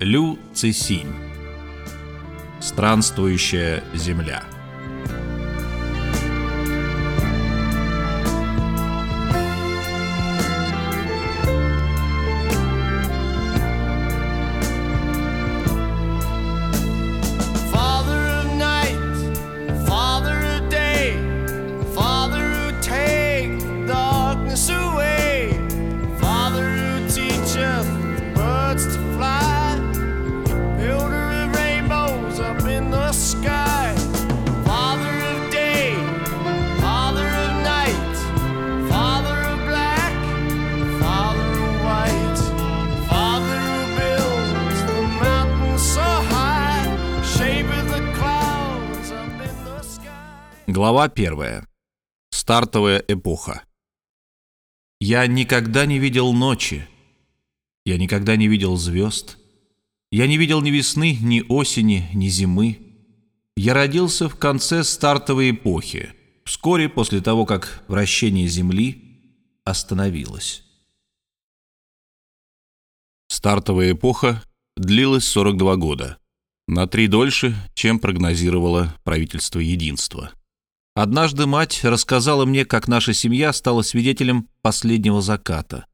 Лю Цисинь. Странствующая земля. Первая. Стартовая эпоха. Я никогда не видел ночи. Я никогда не видел звезд. Я не видел ни весны, ни осени, ни зимы. Я родился в конце стартовой эпохи, вскоре после того, как вращение Земли остановилось. Стартовая эпоха длилась 42 года, на три дольше, чем прогнозировало правительство единства. Однажды мать рассказала мне, как наша семья стала свидетелем последнего заката.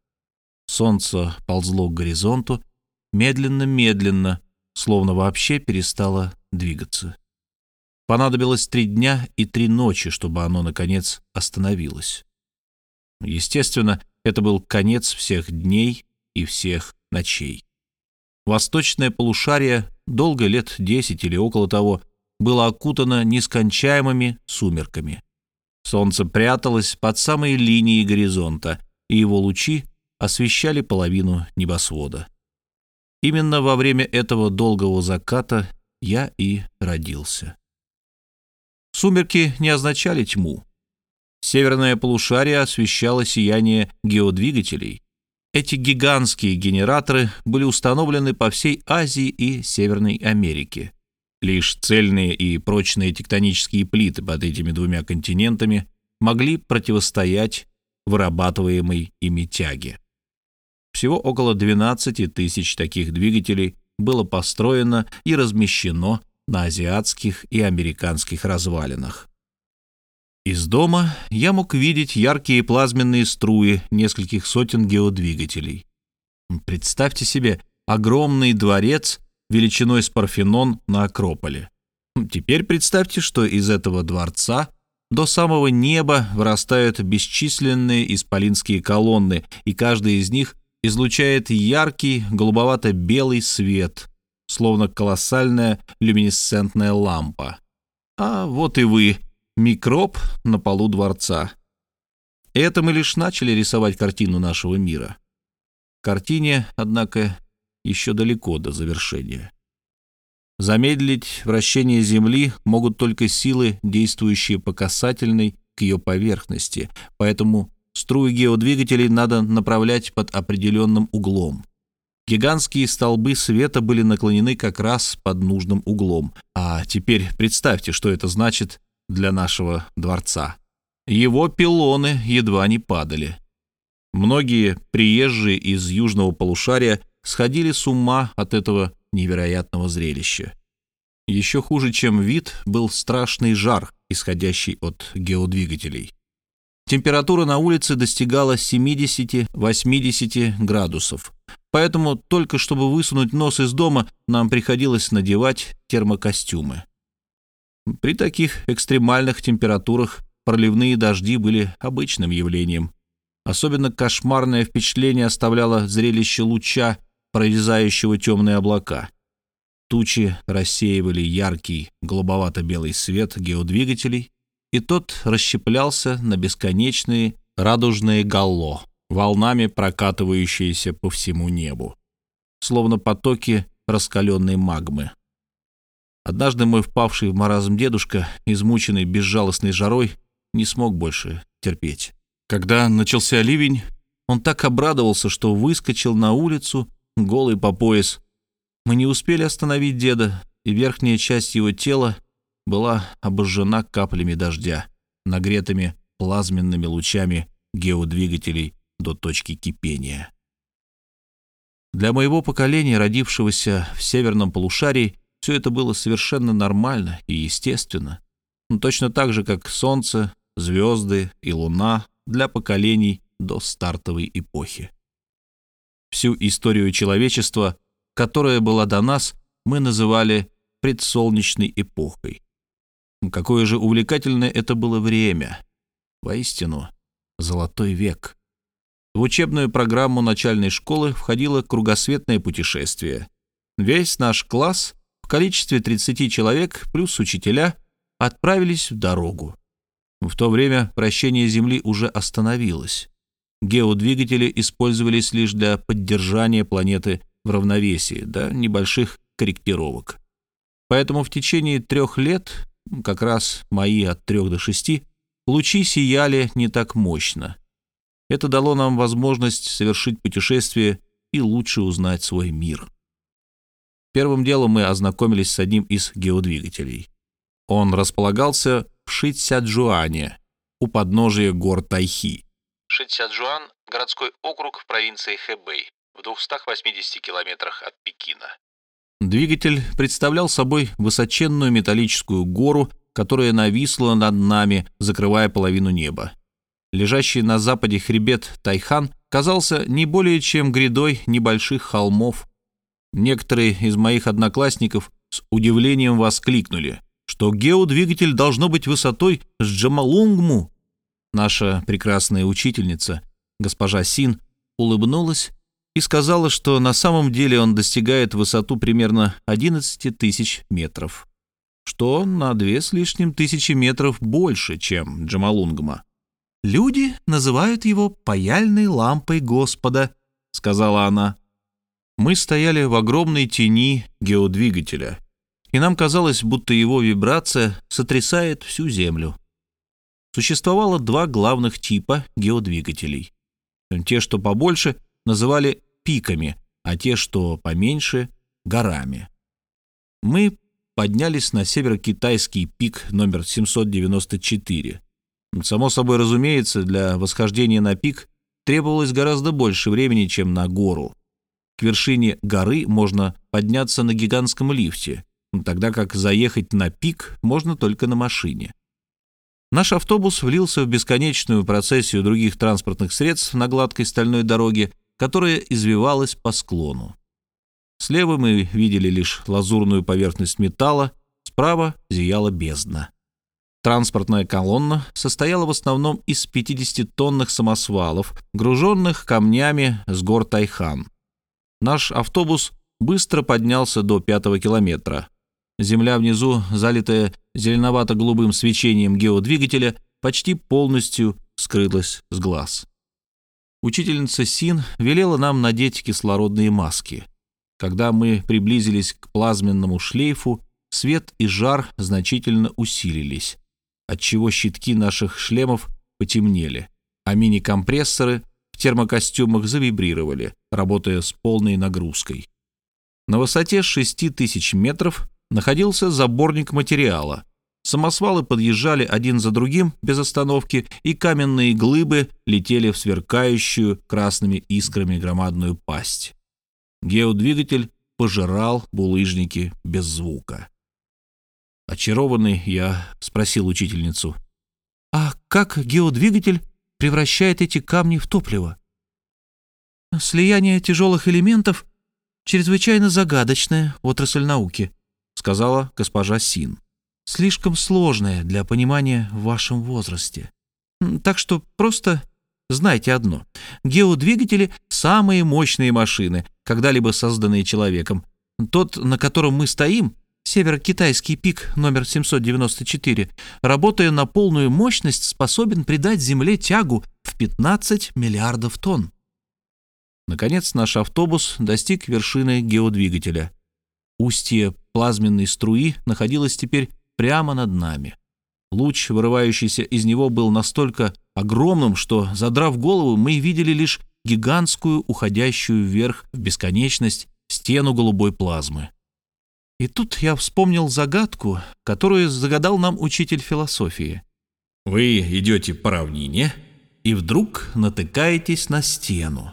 Солнце ползло к горизонту медленно-медленно, словно вообще перестало двигаться. Понадобилось три дня и три ночи, чтобы оно, наконец, остановилось. Естественно, это был конец всех дней и всех ночей. Восточное полушарие долго лет десять или около того было окутано нескончаемыми сумерками. Солнце пряталось под самой линией горизонта, и его лучи освещали половину небосвода. Именно во время этого долгого заката я и родился. Сумерки не означали тьму. Северное полушарие освещало сияние геодвигателей. Эти гигантские генераторы были установлены по всей Азии и Северной Америке. Лишь цельные и прочные тектонические плиты под этими двумя континентами могли противостоять вырабатываемой ими тяге. Всего около 12 тысяч таких двигателей было построено и размещено на азиатских и американских развалинах. Из дома я мог видеть яркие плазменные струи нескольких сотен геодвигателей. Представьте себе огромный дворец величиной с Парфенон на Акрополе. Теперь представьте, что из этого дворца до самого неба вырастают бесчисленные исполинские колонны, и каждая из них излучает яркий голубовато-белый свет, словно колоссальная люминесцентная лампа. А вот и вы, микроб на полу дворца. Это мы лишь начали рисовать картину нашего мира. Картине, однако, еще далеко до завершения. Замедлить вращение Земли могут только силы, действующие по касательной к ее поверхности, поэтому струи геодвигателей надо направлять под определенным углом. Гигантские столбы света были наклонены как раз под нужным углом. А теперь представьте, что это значит для нашего дворца. Его пилоны едва не падали. Многие приезжие из южного полушария сходили с ума от этого невероятного зрелища. Еще хуже, чем вид, был страшный жар, исходящий от геодвигателей. Температура на улице достигала 70-80 градусов, поэтому только чтобы высунуть нос из дома, нам приходилось надевать термокостюмы. При таких экстремальных температурах проливные дожди были обычным явлением. Особенно кошмарное впечатление оставляло зрелище луча, прорезающего темные облака. Тучи рассеивали яркий голубовато-белый свет геодвигателей, и тот расщеплялся на бесконечные радужные галло, волнами прокатывающиеся по всему небу, словно потоки раскаленной магмы. Однажды мой впавший в маразм дедушка, измученный безжалостной жарой, не смог больше терпеть. Когда начался ливень, он так обрадовался, что выскочил на улицу, голый по пояс. Мы не успели остановить деда, и верхняя часть его тела была обожжена каплями дождя, нагретыми плазменными лучами геодвигателей до точки кипения. Для моего поколения, родившегося в северном полушарии, все это было совершенно нормально и естественно. Ну, точно так же, как солнце, звезды и луна для поколений до стартовой эпохи. Всю историю человечества, которая была до нас, мы называли предсолнечной эпохой. Какое же увлекательное это было время. Воистину, золотой век. В учебную программу начальной школы входило кругосветное путешествие. Весь наш класс в количестве 30 человек плюс учителя отправились в дорогу. В то время вращение Земли уже остановилось. Геодвигатели использовались лишь для поддержания планеты в равновесии, до небольших корректировок. Поэтому в течение трех лет, как раз мои от трех до шести, лучи сияли не так мощно. Это дало нам возможность совершить путешествие и лучше узнать свой мир. Первым делом мы ознакомились с одним из геодвигателей. Он располагался в Шитсяджуане, у подножия гор Тайхи. Шитсяджуан – городской округ в провинции Хэбэй, в 280 километрах от Пекина. Двигатель представлял собой высоченную металлическую гору, которая нависла над нами, закрывая половину неба. Лежащий на западе хребет Тайхан казался не более чем грядой небольших холмов. Некоторые из моих одноклассников с удивлением воскликнули, что геодвигатель должно быть высотой с Джамалунгму. Наша прекрасная учительница, госпожа Син, улыбнулась и сказала, что на самом деле он достигает высоту примерно 11 тысяч метров, что на две с лишним тысячи метров больше, чем Джамалунгма. «Люди называют его паяльной лампой Господа», — сказала она. Мы стояли в огромной тени геодвигателя, и нам казалось, будто его вибрация сотрясает всю Землю. Существовало два главных типа геодвигателей. Те, что побольше, называли пиками, а те, что поменьше, горами. Мы поднялись на северо-китайский пик номер 794. Само собой разумеется, для восхождения на пик требовалось гораздо больше времени, чем на гору. К вершине горы можно подняться на гигантском лифте, тогда как заехать на пик можно только на машине. Наш автобус влился в бесконечную процессию других транспортных средств на гладкой стальной дороге, которая извивалась по склону. Слева мы видели лишь лазурную поверхность металла, справа зияла бездна. Транспортная колонна состояла в основном из 50-тонных самосвалов, груженных камнями с гор Тайхан. Наш автобус быстро поднялся до пятого километра. Земля внизу, залитая зеленовато-голубым свечением геодвигателя, почти полностью скрылась с глаз. Учительница Син велела нам надеть кислородные маски. Когда мы приблизились к плазменному шлейфу, свет и жар значительно усилились отчего щитки наших шлемов потемнели, а мини-компрессоры в термокостюмах завибрировали, работая с полной нагрузкой. На высоте 6000 метров находился заборник материала. Самосвалы подъезжали один за другим без остановки, и каменные глыбы летели в сверкающую красными искрами громадную пасть. Геодвигатель пожирал булыжники без звука. Очарованный, я спросил учительницу. «А как геодвигатель превращает эти камни в топливо?» «Слияние тяжелых элементов — чрезвычайно загадочная отрасль науки», — сказала госпожа Син. «Слишком сложная для понимания в вашем возрасте. Так что просто знайте одно. Геодвигатели — самые мощные машины, когда-либо созданные человеком. Тот, на котором мы стоим — Северо-китайский пик номер 794, работая на полную мощность, способен придать Земле тягу в 15 миллиардов тонн. Наконец наш автобус достиг вершины геодвигателя. Устье плазменной струи находилось теперь прямо над нами. Луч, вырывающийся из него, был настолько огромным, что, задрав голову, мы видели лишь гигантскую, уходящую вверх в бесконечность, стену голубой плазмы. И тут я вспомнил загадку, которую загадал нам учитель философии. Вы идете по равнине и вдруг натыкаетесь на стену.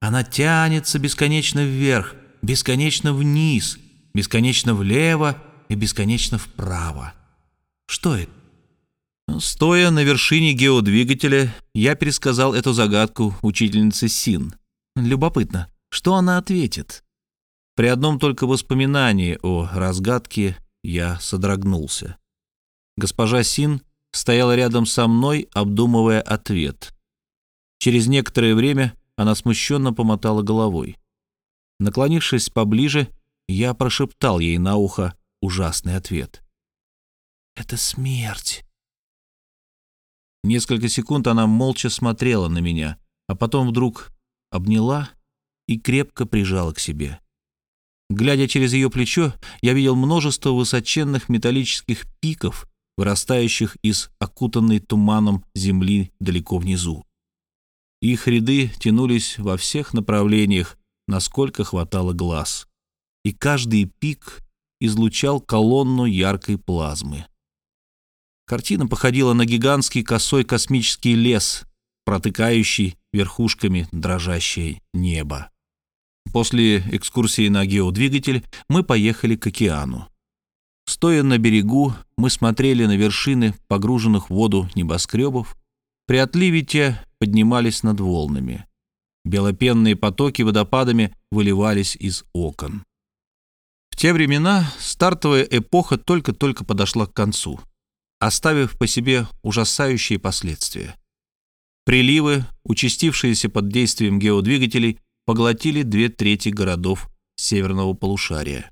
Она тянется бесконечно вверх, бесконечно вниз, бесконечно влево и бесконечно вправо. Что это? Стоя на вершине геодвигателя, я пересказал эту загадку учительнице Син. Любопытно, что она ответит? При одном только воспоминании о разгадке я содрогнулся. Госпожа Син стояла рядом со мной, обдумывая ответ. Через некоторое время она смущенно помотала головой. Наклонившись поближе, я прошептал ей на ухо ужасный ответ. «Это смерть». Несколько секунд она молча смотрела на меня, а потом вдруг обняла и крепко прижала к себе. Глядя через ее плечо, я видел множество высоченных металлических пиков, вырастающих из окутанной туманом земли далеко внизу. Их ряды тянулись во всех направлениях, насколько хватало глаз, и каждый пик излучал колонну яркой плазмы. Картина походила на гигантский косой космический лес, протыкающий верхушками дрожащее небо. После экскурсии на геодвигатель мы поехали к океану. Стоя на берегу, мы смотрели на вершины погруженных в воду небоскребов. При отливе те поднимались над волнами. Белопенные потоки водопадами выливались из окон. В те времена стартовая эпоха только-только подошла к концу, оставив по себе ужасающие последствия. Приливы, участившиеся под действием геодвигателей, поглотили две трети городов северного полушария.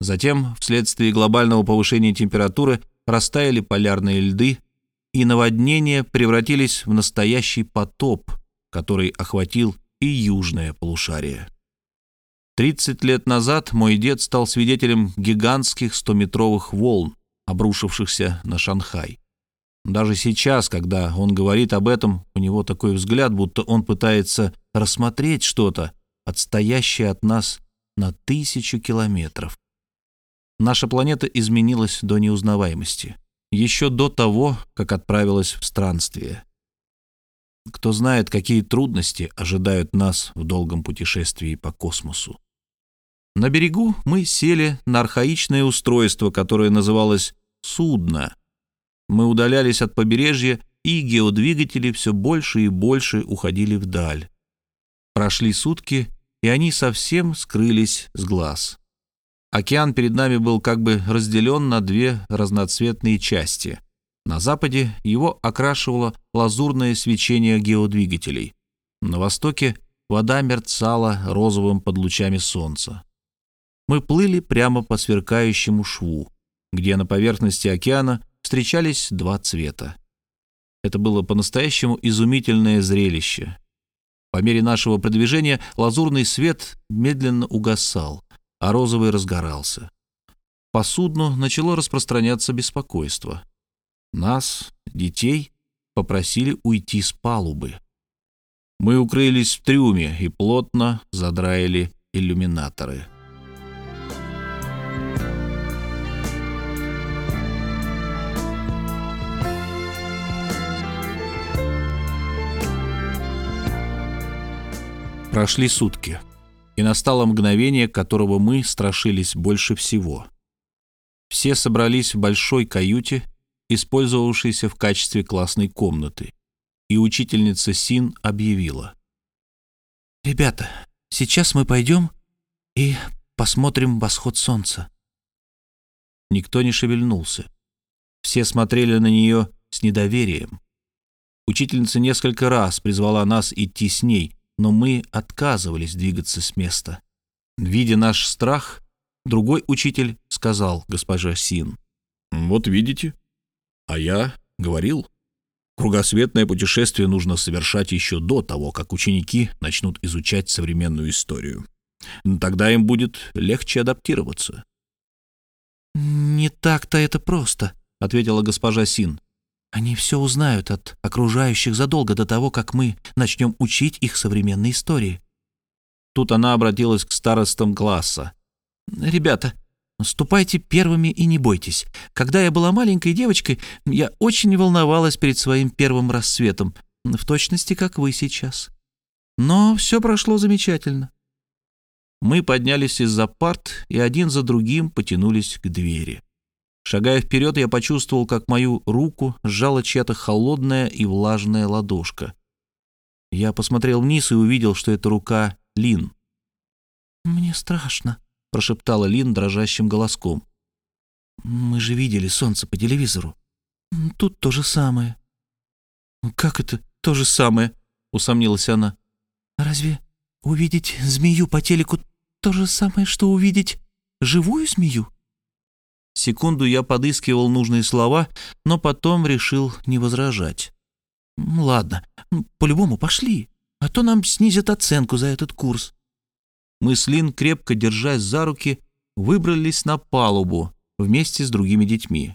Затем, вследствие глобального повышения температуры, растаяли полярные льды, и наводнения превратились в настоящий потоп, который охватил и южное полушарие. 30 лет назад мой дед стал свидетелем гигантских стометровых волн, обрушившихся на Шанхай. Даже сейчас, когда он говорит об этом, у него такой взгляд, будто он пытается рассмотреть что-то, отстоящее от нас на тысячу километров. Наша планета изменилась до неузнаваемости, еще до того, как отправилась в странствие. Кто знает, какие трудности ожидают нас в долгом путешествии по космосу. На берегу мы сели на архаичное устройство, которое называлось «судно», мы удалялись от побережья, и геодвигатели все больше и больше уходили вдаль. Прошли сутки, и они совсем скрылись с глаз. Океан перед нами был как бы разделен на две разноцветные части. На западе его окрашивало лазурное свечение геодвигателей. На востоке вода мерцала розовым под лучами солнца. Мы плыли прямо по сверкающему шву, где на поверхности океана встречались два цвета. Это было по-настоящему изумительное зрелище. По мере нашего продвижения лазурный свет медленно угасал, а розовый разгорался. По судну начало распространяться беспокойство. Нас, детей, попросили уйти с палубы. Мы укрылись в трюме и плотно задраили иллюминаторы. Прошли сутки, и настало мгновение, которого мы страшились больше всего. Все собрались в большой каюте, использовавшейся в качестве классной комнаты, и учительница Син объявила. «Ребята, сейчас мы пойдем и посмотрим восход солнца». Никто не шевельнулся. Все смотрели на нее с недоверием. Учительница несколько раз призвала нас идти с ней, но мы отказывались двигаться с места. Видя наш страх, другой учитель сказал госпоже Син. «Вот видите, а я говорил, кругосветное путешествие нужно совершать еще до того, как ученики начнут изучать современную историю. Тогда им будет легче адаптироваться». «Не так-то это просто», — ответила госпожа Син. Они все узнают от окружающих задолго до того, как мы начнем учить их современной истории. Тут она обратилась к старостам класса. «Ребята, ступайте первыми и не бойтесь. Когда я была маленькой девочкой, я очень волновалась перед своим первым рассветом, в точности, как вы сейчас. Но все прошло замечательно. Мы поднялись из-за парт и один за другим потянулись к двери. Шагая вперед, я почувствовал, как мою руку сжала чья-то холодная и влажная ладошка. Я посмотрел вниз и увидел, что это рука Лин. «Мне страшно», — прошептала Лин дрожащим голоском. «Мы же видели солнце по телевизору. Тут то же самое». «Как это то же самое?» — усомнилась она. «Разве увидеть змею по телеку то же самое, что увидеть живую змею?» Секунду я подыскивал нужные слова, но потом решил не возражать. «Ладно, по-любому пошли, а то нам снизят оценку за этот курс». Мы с Лин, крепко держась за руки, выбрались на палубу вместе с другими детьми.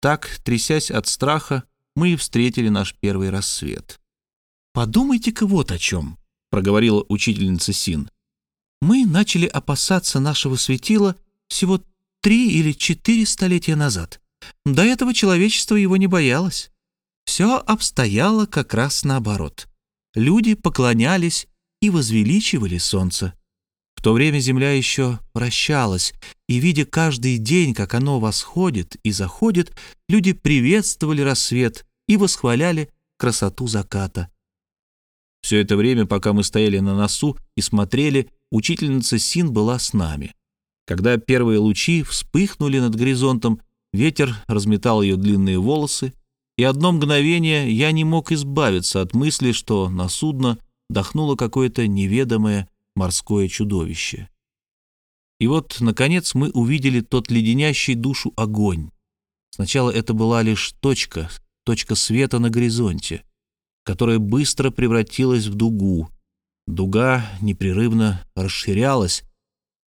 Так, трясясь от страха, мы и встретили наш первый рассвет. «Подумайте-ка вот о чем», — проговорила учительница Син. «Мы начали опасаться нашего светила всего три или четыре столетия назад. До этого человечество его не боялось. Все обстояло как раз наоборот. Люди поклонялись и возвеличивали солнце. В то время земля еще вращалась, и, видя каждый день, как оно восходит и заходит, люди приветствовали рассвет и восхваляли красоту заката. Все это время, пока мы стояли на носу и смотрели, учительница Син была с нами. Когда первые лучи вспыхнули над горизонтом, ветер разметал ее длинные волосы, и одно мгновение я не мог избавиться от мысли, что на судно дохнуло какое-то неведомое морское чудовище. И вот, наконец, мы увидели тот леденящий душу огонь. Сначала это была лишь точка, точка света на горизонте, которая быстро превратилась в дугу. Дуга непрерывно расширялась,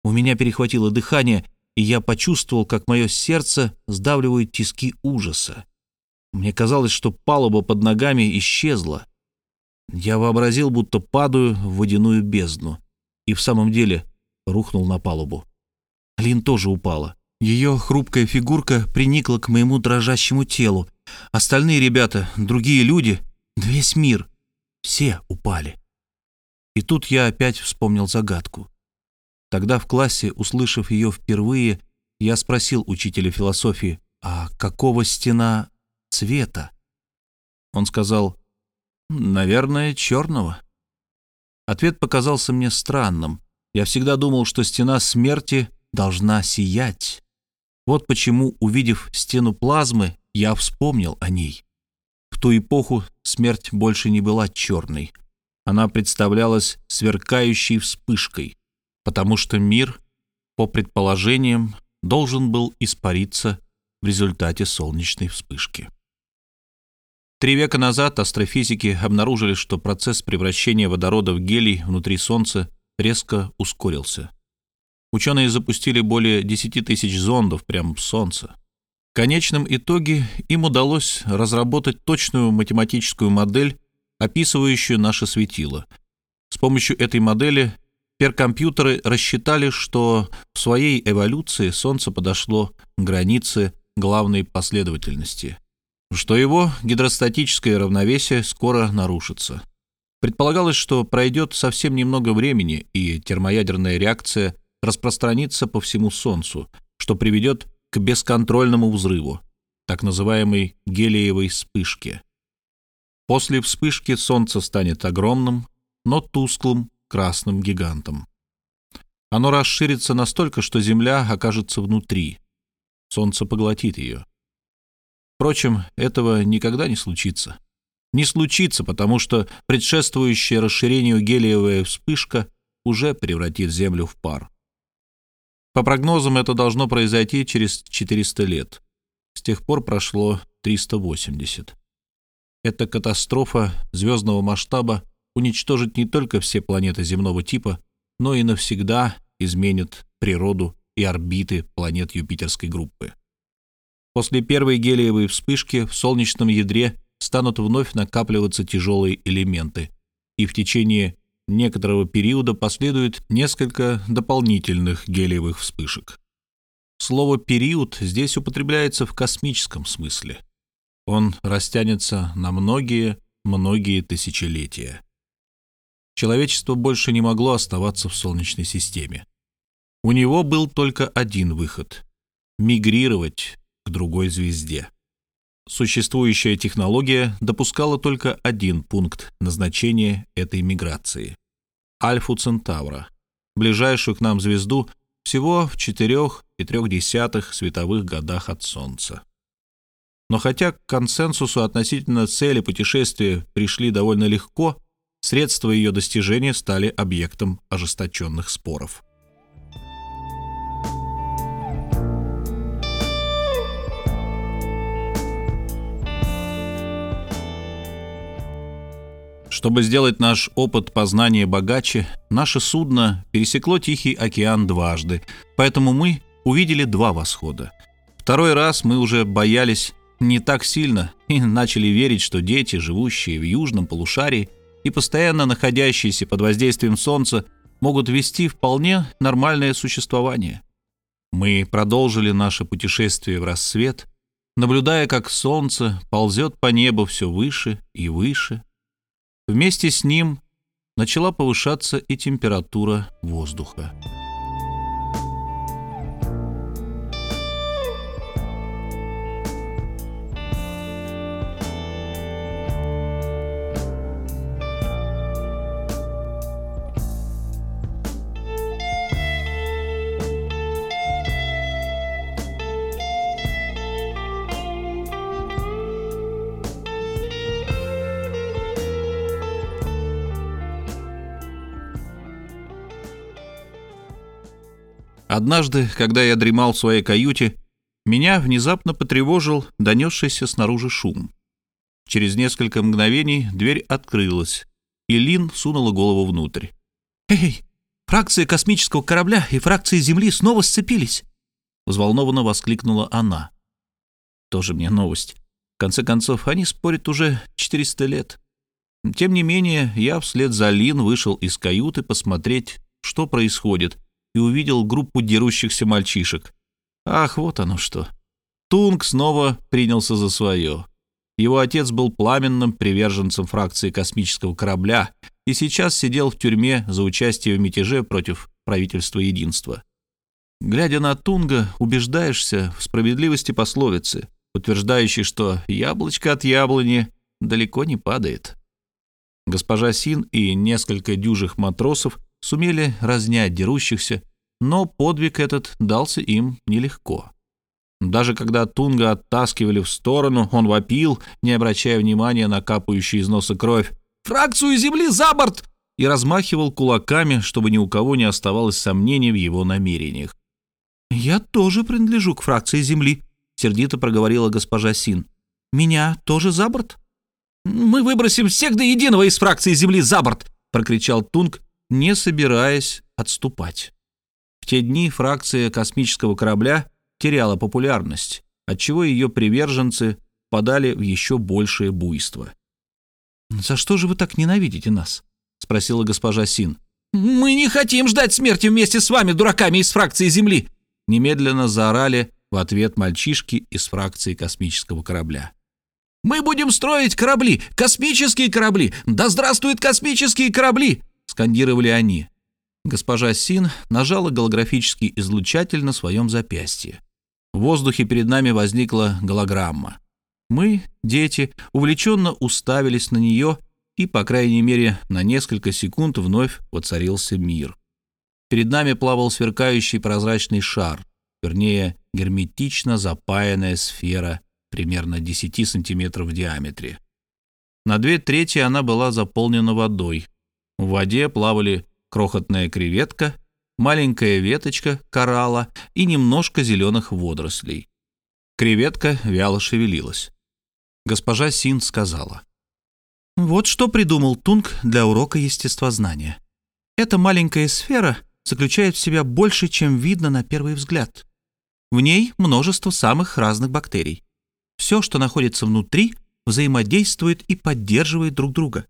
у меня перехватило дыхание, и я почувствовал, как мое сердце сдавливают тиски ужаса. Мне казалось, что палуба под ногами исчезла. Я вообразил, будто падаю в водяную бездну. И в самом деле рухнул на палубу. Лин тоже упала. Ее хрупкая фигурка приникла к моему дрожащему телу. Остальные ребята, другие люди, весь мир, все упали. И тут я опять вспомнил загадку. Тогда в классе, услышав ее впервые, я спросил учителя философии, а какого стена цвета? Он сказал, наверное, черного. Ответ показался мне странным. Я всегда думал, что стена смерти должна сиять. Вот почему, увидев стену плазмы, я вспомнил о ней. В ту эпоху смерть больше не была черной. Она представлялась сверкающей вспышкой потому что мир, по предположениям, должен был испариться в результате солнечной вспышки. Три века назад астрофизики обнаружили, что процесс превращения водорода в гелий внутри Солнца резко ускорился. Ученые запустили более 10 тысяч зондов прямо в Солнце. В конечном итоге им удалось разработать точную математическую модель, описывающую наше светило. С помощью этой модели Перкомпьютеры рассчитали, что в своей эволюции Солнце подошло к границе главной последовательности, что его гидростатическое равновесие скоро нарушится. Предполагалось, что пройдет совсем немного времени, и термоядерная реакция распространится по всему Солнцу, что приведет к бесконтрольному взрыву, так называемой гелиевой вспышке. После вспышки Солнце станет огромным, но тусклым красным гигантом. Оно расширится настолько, что Земля окажется внутри. Солнце поглотит ее. Впрочем, этого никогда не случится. Не случится, потому что предшествующая расширению гелиевая вспышка уже превратит Землю в пар. По прогнозам, это должно произойти через 400 лет. С тех пор прошло 380. Эта катастрофа звездного масштаба уничтожит не только все планеты земного типа, но и навсегда изменит природу и орбиты планет Юпитерской группы. После первой гелиевой вспышки в солнечном ядре станут вновь накапливаться тяжелые элементы, и в течение некоторого периода последует несколько дополнительных гелиевых вспышек. Слово «период» здесь употребляется в космическом смысле. Он растянется на многие, многие тысячелетия. Человечество больше не могло оставаться в Солнечной системе. У него был только один выход — мигрировать к другой звезде. Существующая технология допускала только один пункт назначения этой миграции — Альфу Центавра, ближайшую к нам звезду всего в 4,3 световых годах от Солнца. Но хотя к консенсусу относительно цели путешествия пришли довольно легко, средства ее достижения стали объектом ожесточенных споров. Чтобы сделать наш опыт познания богаче, наше судно пересекло Тихий океан дважды, поэтому мы увидели два восхода. Второй раз мы уже боялись не так сильно и начали верить, что дети, живущие в южном полушарии и постоянно находящиеся под воздействием солнца, могут вести вполне нормальное существование. Мы продолжили наше путешествие в рассвет, наблюдая, как солнце ползет по небу все выше и выше, Вместе с ним начала повышаться и температура воздуха. Однажды, когда я дремал в своей каюте, меня внезапно потревожил донесшийся снаружи шум. Через несколько мгновений дверь открылась, и Лин сунула голову внутрь. «Эй, фракции космического корабля и фракции Земли снова сцепились!» Взволнованно воскликнула она. Тоже мне новость. В конце концов, они спорят уже 400 лет. Тем не менее, я вслед за Лин вышел из каюты посмотреть, что происходит, и увидел группу дерущихся мальчишек. Ах, вот оно что. Тунг снова принялся за свое. Его отец был пламенным приверженцем фракции космического корабля и сейчас сидел в тюрьме за участие в мятеже против правительства единства. Глядя на Тунга, убеждаешься в справедливости пословицы, утверждающей, что яблочко от яблони далеко не падает. Госпожа Син и несколько дюжих матросов сумели разнять дерущихся, но подвиг этот дался им нелегко. Даже когда Тунга оттаскивали в сторону, он вопил, не обращая внимания на капающую из носа кровь. «Фракцию земли за борт!» и размахивал кулаками, чтобы ни у кого не оставалось сомнений в его намерениях. «Я тоже принадлежу к фракции земли», — сердито проговорила госпожа Син. «Меня тоже за борт?» «Мы выбросим всех до единого из фракции земли за борт!» — прокричал Тунг, не собираясь отступать. В те дни фракция космического корабля теряла популярность, отчего ее приверженцы подали в еще большее буйство. «За что же вы так ненавидите нас?» — спросила госпожа Син. «Мы не хотим ждать смерти вместе с вами, дураками из фракции Земли!» Немедленно заорали в ответ мальчишки из фракции космического корабля. «Мы будем строить корабли, космические корабли! Да здравствуют космические корабли! Скандировали они. Госпожа Син нажала голографический излучатель на своем запястье. В воздухе перед нами возникла голограмма. Мы, дети, увлеченно уставились на нее, и, по крайней мере, на несколько секунд вновь воцарился мир. Перед нами плавал сверкающий прозрачный шар, вернее, герметично запаянная сфера примерно 10 сантиметров в диаметре. На две трети она была заполнена водой, в воде плавали крохотная креветка, маленькая веточка коралла и немножко зеленых водорослей. Креветка вяло шевелилась. Госпожа Син сказала. «Вот что придумал Тунг для урока естествознания. Эта маленькая сфера заключает в себя больше, чем видно на первый взгляд. В ней множество самых разных бактерий. Все, что находится внутри, взаимодействует и поддерживает друг друга.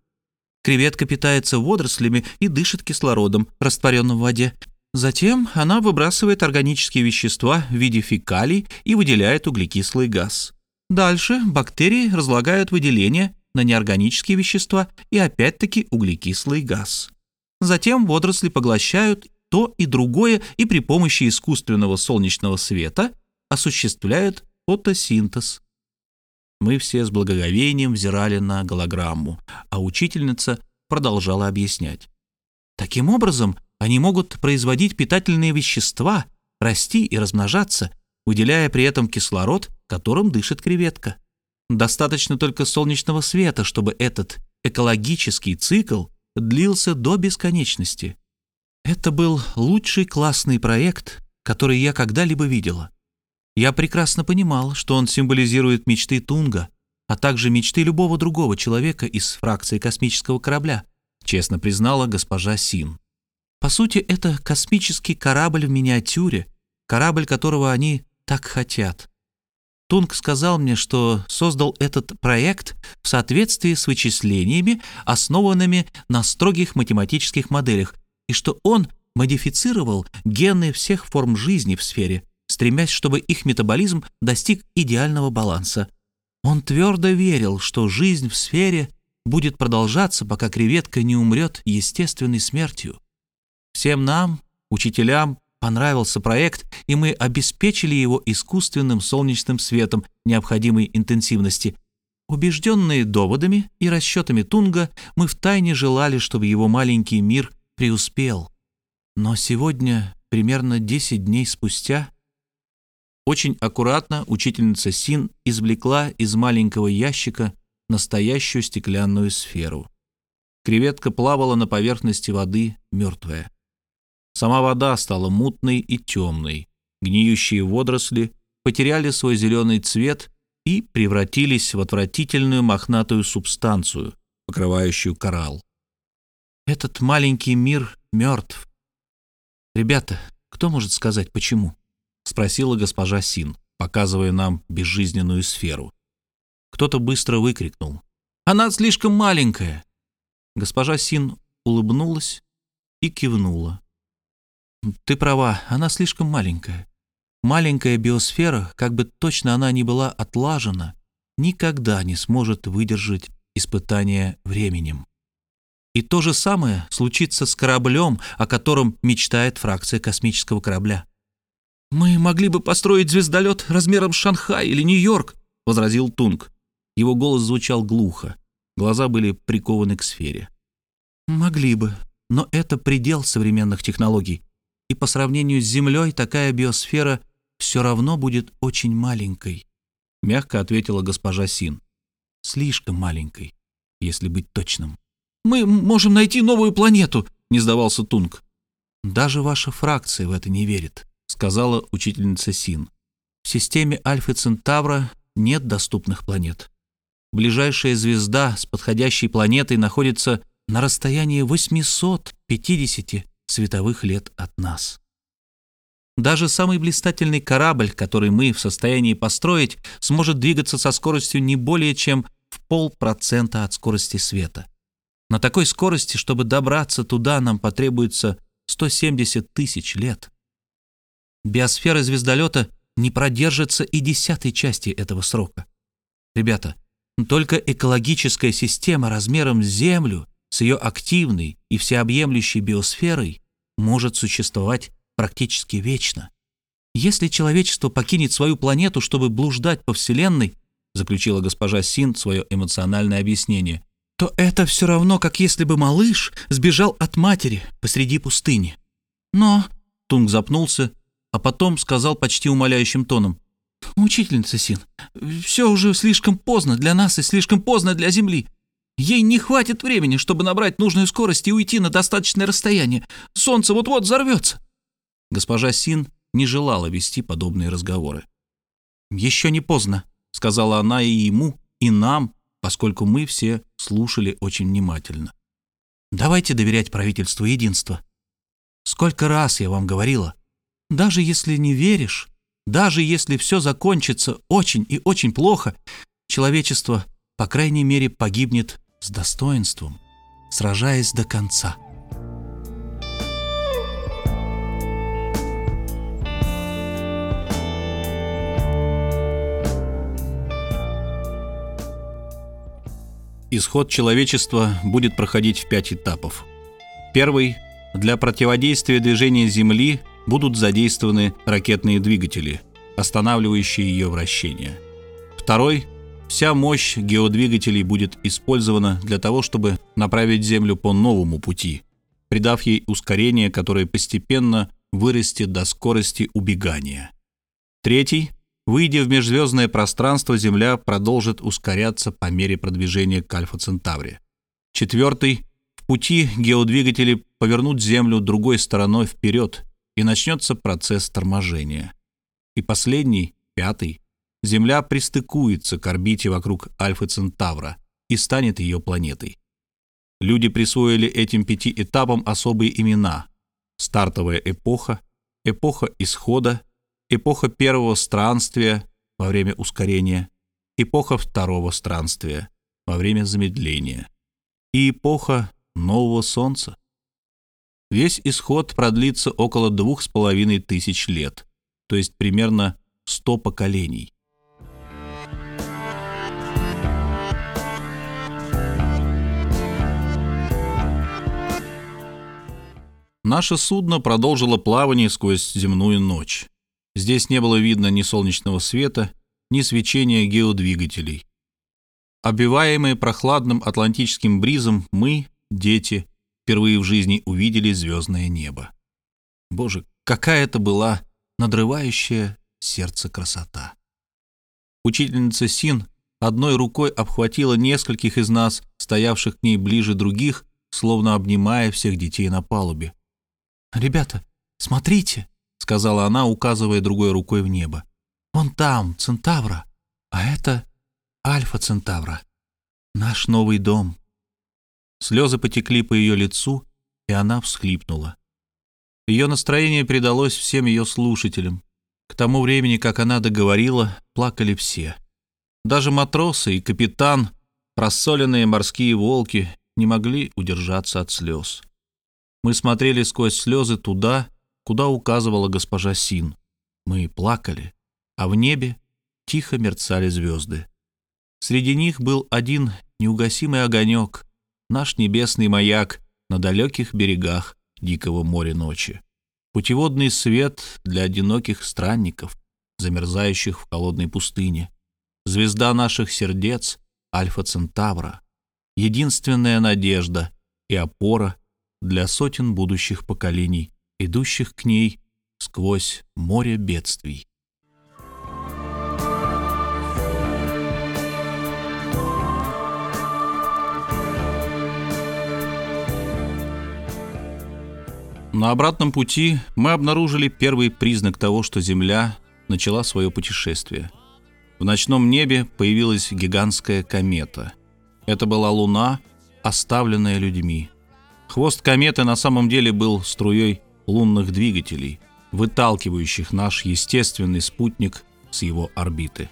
Креветка питается водорослями и дышит кислородом, растворенным в воде. Затем она выбрасывает органические вещества в виде фекалий и выделяет углекислый газ. Дальше бактерии разлагают выделение на неорганические вещества и опять-таки углекислый газ. Затем водоросли поглощают то и другое и при помощи искусственного солнечного света осуществляют фотосинтез. Мы все с благоговением взирали на голограмму, а учительница продолжала объяснять. Таким образом, они могут производить питательные вещества, расти и размножаться, выделяя при этом кислород, которым дышит креветка. Достаточно только солнечного света, чтобы этот экологический цикл длился до бесконечности. Это был лучший классный проект, который я когда-либо видела. Я прекрасно понимал, что он символизирует мечты Тунга, а также мечты любого другого человека из фракции космического корабля, честно признала госпожа Син. По сути, это космический корабль в миниатюре, корабль которого они так хотят. Тунг сказал мне, что создал этот проект в соответствии с вычислениями, основанными на строгих математических моделях, и что он модифицировал гены всех форм жизни в сфере, стремясь, чтобы их метаболизм достиг идеального баланса. Он твердо верил, что жизнь в сфере будет продолжаться, пока креветка не умрет естественной смертью. Всем нам, учителям, понравился проект, и мы обеспечили его искусственным солнечным светом необходимой интенсивности. Убежденные доводами и расчетами Тунга, мы втайне желали, чтобы его маленький мир преуспел. Но сегодня, примерно 10 дней спустя, очень аккуратно учительница Син извлекла из маленького ящика настоящую стеклянную сферу. Креветка плавала на поверхности воды, мертвая. Сама вода стала мутной и темной. Гниющие водоросли потеряли свой зеленый цвет и превратились в отвратительную мохнатую субстанцию, покрывающую коралл. Этот маленький мир мертв. «Ребята, кто может сказать, почему?» — спросила госпожа Син, показывая нам безжизненную сферу. Кто-то быстро выкрикнул. «Она слишком маленькая!» Госпожа Син улыбнулась и кивнула. Ты права, она слишком маленькая. Маленькая биосфера, как бы точно она ни была отлажена, никогда не сможет выдержать испытания временем. И то же самое случится с кораблем, о котором мечтает фракция космического корабля. «Мы могли бы построить звездолет размером с Шанхай или Нью-Йорк», — возразил Тунг. Его голос звучал глухо, глаза были прикованы к сфере. «Могли бы, но это предел современных технологий и по сравнению с Землей такая биосфера все равно будет очень маленькой», — мягко ответила госпожа Син. «Слишком маленькой, если быть точным». «Мы можем найти новую планету», — не сдавался Тунг. «Даже ваша фракция в это не верит», — сказала учительница Син. «В системе Альфа Центавра нет доступных планет. Ближайшая звезда с подходящей планетой находится на расстоянии 850 световых лет от нас. Даже самый блистательный корабль, который мы в состоянии построить, сможет двигаться со скоростью не более чем в полпроцента от скорости света. На такой скорости, чтобы добраться туда, нам потребуется 170 тысяч лет. Биосфера звездолета не продержится и десятой части этого срока. Ребята, только экологическая система размером с Землю с ее активной и всеобъемлющей биосферой может существовать практически вечно. Если человечество покинет свою планету, чтобы блуждать по Вселенной, заключила госпожа Син свое эмоциональное объяснение, то это все равно, как если бы малыш сбежал от матери посреди пустыни. Но, Тунг запнулся, а потом сказал почти умоляющим тоном, «Учительница Син, все уже слишком поздно для нас и слишком поздно для Земли. Ей не хватит времени, чтобы набрать нужную скорость и уйти на достаточное расстояние. Солнце вот-вот взорвется. Госпожа Син не желала вести подобные разговоры. «Еще не поздно», — сказала она и ему, и нам, поскольку мы все слушали очень внимательно. «Давайте доверять правительству единства. Сколько раз я вам говорила, даже если не веришь, даже если все закончится очень и очень плохо, человечество, по крайней мере, погибнет с достоинством, сражаясь до конца. Исход человечества будет проходить в пять этапов. Первый – для противодействия движению Земли будут задействованы ракетные двигатели, останавливающие ее вращение. Второй – вся мощь геодвигателей будет использована для того, чтобы направить Землю по новому пути, придав ей ускорение, которое постепенно вырастет до скорости убегания. Третий – выйдя в межзвездное пространство, Земля продолжит ускоряться по мере продвижения к Альфа-Центавре. Четвертый – в пути геодвигатели повернут Землю другой стороной вперед, и начнется процесс торможения. И последний, пятый, Земля пристыкуется к орбите вокруг Альфа-Центавра и станет ее планетой. Люди присвоили этим пяти этапам особые имена. Стартовая эпоха, эпоха исхода, эпоха первого странствия во время ускорения, эпоха второго странствия во время замедления и эпоха нового Солнца. Весь исход продлится около двух с половиной тысяч лет, то есть примерно сто поколений. Наше судно продолжило плавание сквозь земную ночь. Здесь не было видно ни солнечного света, ни свечения геодвигателей. Обиваемые прохладным атлантическим бризом, мы, дети, впервые в жизни увидели звездное небо. Боже, какая это была надрывающая сердце красота! Учительница Син одной рукой обхватила нескольких из нас, стоявших к ней ближе других, словно обнимая всех детей на палубе. «Ребята, смотрите!» — сказала она, указывая другой рукой в небо. «Вон там, Центавра, а это Альфа Центавра, наш новый дом». Слезы потекли по ее лицу, и она всхлипнула. Ее настроение передалось всем ее слушателям. К тому времени, как она договорила, плакали все. Даже матросы и капитан, просоленные морские волки, не могли удержаться от слез. Мы смотрели сквозь слезы туда, куда указывала госпожа Син. Мы плакали, а в небе тихо мерцали звезды. Среди них был один неугасимый огонек, наш небесный маяк на далеких берегах дикого моря ночи. Путеводный свет для одиноких странников, замерзающих в холодной пустыне. Звезда наших сердец, Альфа Центавра. Единственная надежда и опора для сотен будущих поколений, идущих к ней сквозь море бедствий. На обратном пути мы обнаружили первый признак того, что Земля начала свое путешествие. В ночном небе появилась гигантская комета. Это была Луна, оставленная людьми. Хвост кометы на самом деле был струей лунных двигателей, выталкивающих наш естественный спутник с его орбиты.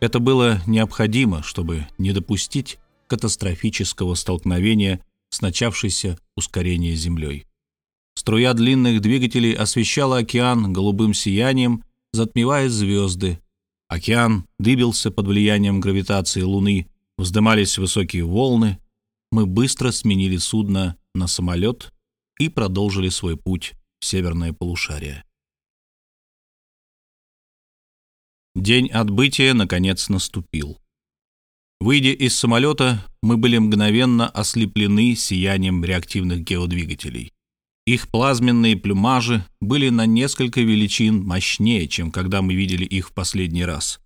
Это было необходимо, чтобы не допустить катастрофического столкновения с начавшейся ускорение Землей. Струя длинных двигателей освещала океан голубым сиянием, затмевая звезды. Океан дыбился под влиянием гравитации Луны, вздымались высокие волны. Мы быстро сменили судно на самолет и продолжили свой путь в северное полушарие. День отбытия, наконец, наступил. Выйдя из самолета, мы были мгновенно ослеплены сиянием реактивных геодвигателей. Их плазменные плюмажи были на несколько величин мощнее, чем когда мы видели их в последний раз.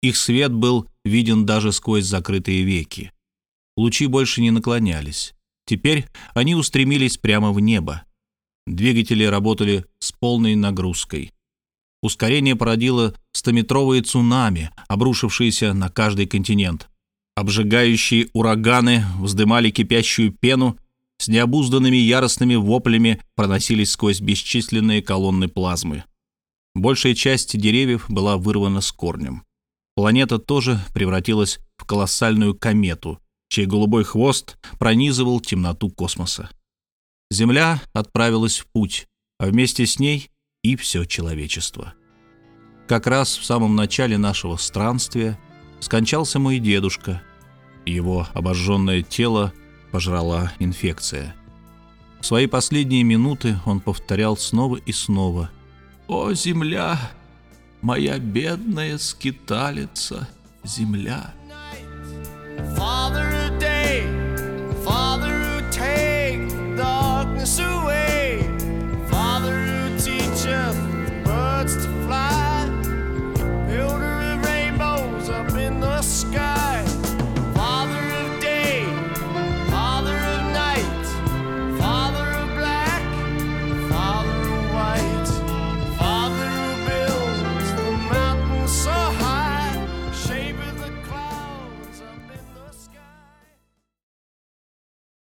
Их свет был виден даже сквозь закрытые веки. Лучи больше не наклонялись. Теперь они устремились прямо в небо. Двигатели работали с полной нагрузкой. Ускорение породило стометровые цунами, обрушившиеся на каждый континент. Обжигающие ураганы вздымали кипящую пену с необузданными яростными воплями проносились сквозь бесчисленные колонны плазмы. Большая часть деревьев была вырвана с корнем. Планета тоже превратилась в колоссальную комету, чей голубой хвост пронизывал темноту космоса. Земля отправилась в путь, а вместе с ней и все человечество. Как раз в самом начале нашего странствия скончался мой дедушка. Его обожженное тело – пожрала инфекция. В свои последние минуты он повторял снова и снова «О, земля, моя бедная скиталица, земля!» Father